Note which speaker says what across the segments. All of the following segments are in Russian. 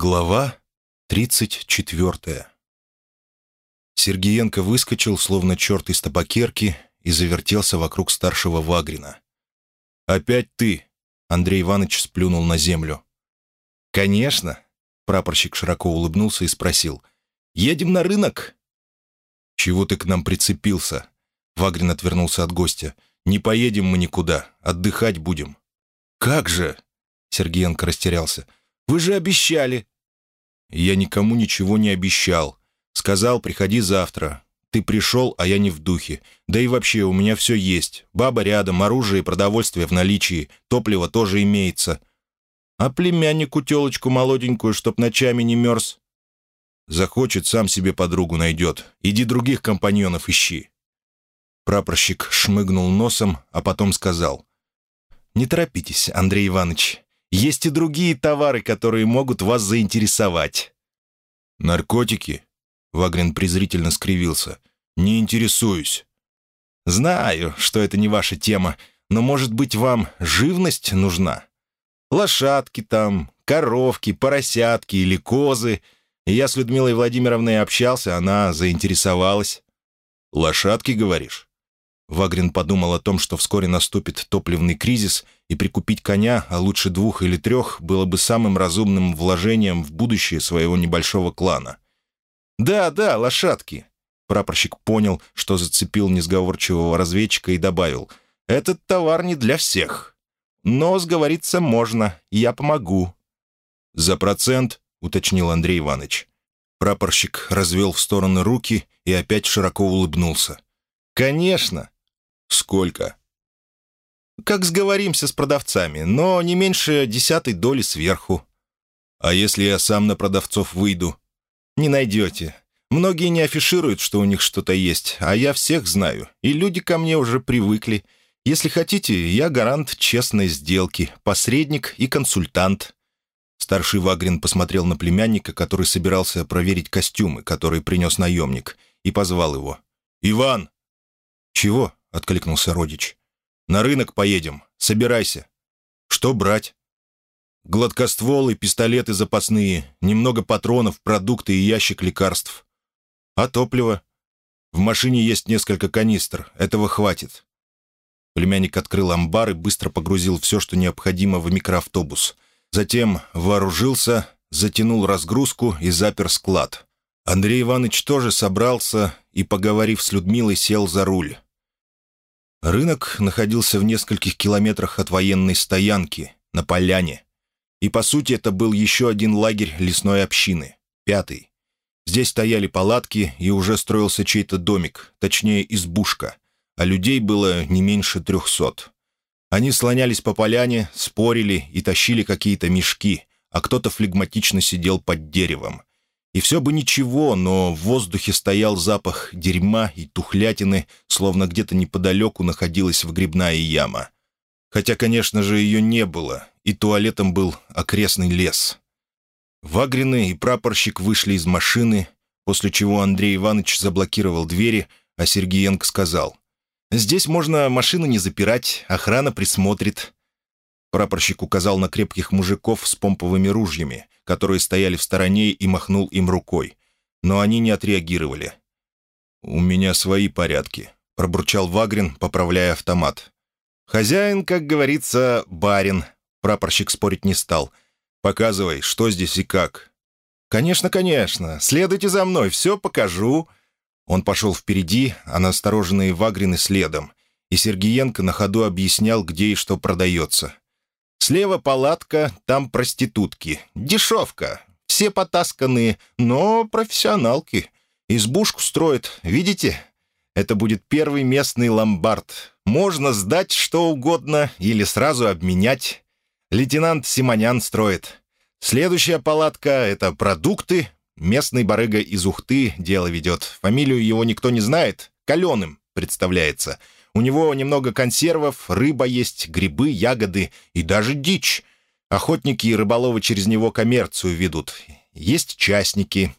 Speaker 1: Глава 34 Сергеенко выскочил, словно черт из табакерки, и завертелся вокруг старшего Вагрина. «Опять ты!» — Андрей Иванович сплюнул на землю. «Конечно!» — прапорщик широко улыбнулся и спросил. «Едем на рынок?» «Чего ты к нам прицепился?» Вагрин отвернулся от гостя. «Не поедем мы никуда, отдыхать будем». «Как же?» — Сергеенко растерялся. Вы же обещали». «Я никому ничего не обещал. Сказал, приходи завтра. Ты пришел, а я не в духе. Да и вообще, у меня все есть. Баба рядом, оружие и продовольствие в наличии. Топливо тоже имеется. А племяннику телочку молоденькую, чтоб ночами не мерз?» «Захочет, сам себе подругу найдет. Иди других компаньонов ищи». Прапорщик шмыгнул носом, а потом сказал. «Не торопитесь, Андрей Иванович. Есть и другие товары, которые могут вас заинтересовать». «Наркотики?» — Вагрин презрительно скривился. «Не интересуюсь». «Знаю, что это не ваша тема, но, может быть, вам живность нужна? Лошадки там, коровки, поросятки или козы. Я с Людмилой Владимировной общался, она заинтересовалась». «Лошадки, говоришь?» Вагрин подумал о том, что вскоре наступит топливный кризис, и прикупить коня, а лучше двух или трех, было бы самым разумным вложением в будущее своего небольшого клана. «Да, да, лошадки!» Прапорщик понял, что зацепил несговорчивого разведчика и добавил, «Этот товар не для всех. Но сговориться можно, я помогу». «За процент?» — уточнил Андрей Иванович. Прапорщик развел в стороны руки и опять широко улыбнулся. «Конечно! «Сколько?» «Как сговоримся с продавцами, но не меньше десятой доли сверху». «А если я сам на продавцов выйду?» «Не найдете. Многие не афишируют, что у них что-то есть, а я всех знаю, и люди ко мне уже привыкли. Если хотите, я гарант честной сделки, посредник и консультант». Старший Вагрин посмотрел на племянника, который собирался проверить костюмы, которые принес наемник, и позвал его. «Иван!» «Чего?» — откликнулся родич. «На рынок поедем. Собирайся». «Что брать?» «Гладкостволы, пистолеты запасные, немного патронов, продукты и ящик лекарств». «А топливо?» «В машине есть несколько канистр. Этого хватит». Племянник открыл амбар и быстро погрузил все, что необходимо в микроавтобус. Затем вооружился, затянул разгрузку и запер склад. Андрей Иванович тоже собрался и, поговорив с Людмилой, сел за руль. Рынок находился в нескольких километрах от военной стоянки, на поляне. И, по сути, это был еще один лагерь лесной общины, пятый. Здесь стояли палатки, и уже строился чей-то домик, точнее, избушка, а людей было не меньше трехсот. Они слонялись по поляне, спорили и тащили какие-то мешки, а кто-то флегматично сидел под деревом. И все бы ничего, но в воздухе стоял запах дерьма и тухлятины, словно где-то неподалеку находилась вгребная яма. Хотя, конечно же, ее не было, и туалетом был окрестный лес. Вагрины и прапорщик вышли из машины, после чего Андрей Иванович заблокировал двери, а Сергеенко сказал, «Здесь можно машину не запирать, охрана присмотрит». Прапорщик указал на крепких мужиков с помповыми ружьями — которые стояли в стороне, и махнул им рукой. Но они не отреагировали. «У меня свои порядки», — пробурчал Вагрин, поправляя автомат. «Хозяин, как говорится, барин», — прапорщик спорить не стал. «Показывай, что здесь и как». «Конечно, конечно. Следуйте за мной, все покажу». Он пошел впереди, а настороженные Вагрины следом, и Сергиенко на ходу объяснял, где и что продается. Слева палатка, там проститутки. Дешевка. Все потасканные, но профессионалки. Избушку строят, видите? Это будет первый местный ломбард. Можно сдать что угодно или сразу обменять. Лейтенант Симонян строит. Следующая палатка — это продукты. Местный барыга из Ухты дело ведет. Фамилию его никто не знает. Каленым представляется — у него немного консервов, рыба есть, грибы, ягоды и даже дичь. Охотники и рыболовы через него коммерцию ведут. Есть частники.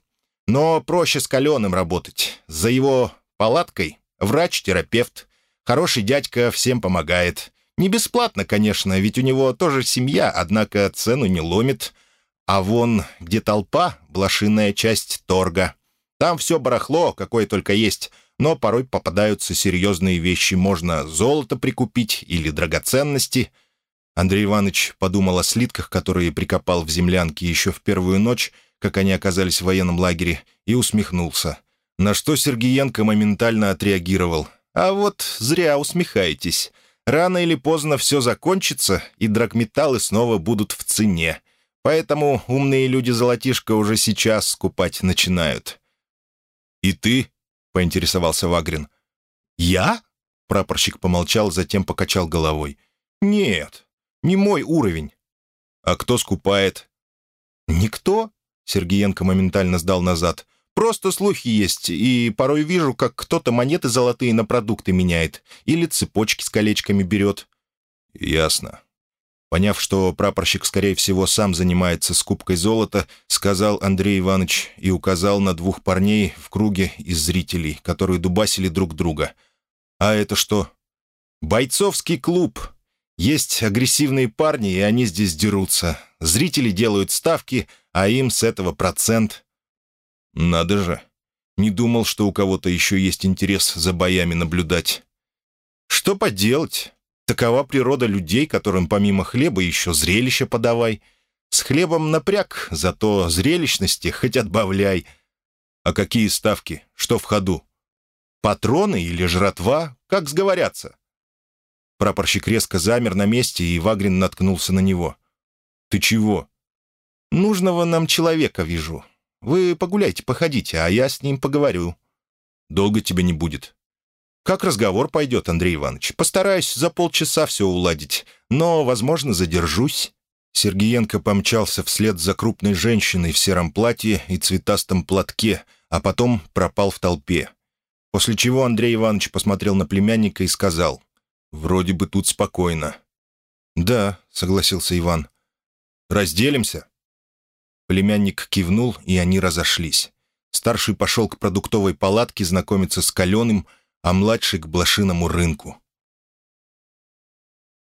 Speaker 1: Но проще с каленым работать. За его палаткой врач-терапевт. Хороший дядька всем помогает. Не бесплатно, конечно, ведь у него тоже семья, однако цену не ломит. А вон, где толпа, блошиная часть торга. Там все барахло, какое только есть, но порой попадаются серьезные вещи. Можно золото прикупить или драгоценности. Андрей Иванович подумал о слитках, которые прикопал в землянке еще в первую ночь, как они оказались в военном лагере, и усмехнулся. На что Сергеенко моментально отреагировал. «А вот зря усмехаетесь. Рано или поздно все закончится, и драгметаллы снова будут в цене. Поэтому умные люди золотишко уже сейчас скупать начинают». «И ты?» — поинтересовался Вагрин. «Я?» — прапорщик помолчал, затем покачал головой. «Нет, не мой уровень». «А кто скупает?» «Никто?» — Сергеенко моментально сдал назад. «Просто слухи есть, и порой вижу, как кто-то монеты золотые на продукты меняет или цепочки с колечками берет». «Ясно». Поняв, что прапорщик, скорее всего, сам занимается скупкой золота, сказал Андрей Иванович и указал на двух парней в круге из зрителей, которые дубасили друг друга. «А это что?» «Бойцовский клуб. Есть агрессивные парни, и они здесь дерутся. Зрители делают ставки, а им с этого процент». «Надо же. Не думал, что у кого-то еще есть интерес за боями наблюдать». «Что поделать?» Такова природа людей, которым помимо хлеба еще зрелище подавай. С хлебом напряг, зато зрелищности хоть отбавляй. А какие ставки? Что в ходу? Патроны или жратва? Как сговорятся? Прапорщик резко замер на месте, и Вагрин наткнулся на него. «Ты чего?» «Нужного нам человека вижу. Вы погуляйте, походите, а я с ним поговорю». «Долго тебе не будет. «Как разговор пойдет, Андрей Иванович? Постараюсь за полчаса все уладить, но, возможно, задержусь». Сергеенко помчался вслед за крупной женщиной в сером платье и цветастом платке, а потом пропал в толпе. После чего Андрей Иванович посмотрел на племянника и сказал, «Вроде бы тут спокойно». «Да», — согласился Иван. «Разделимся?» Племянник кивнул, и они разошлись. Старший пошел к продуктовой палатке знакомиться с Каленым, а младший к блошиному рынку.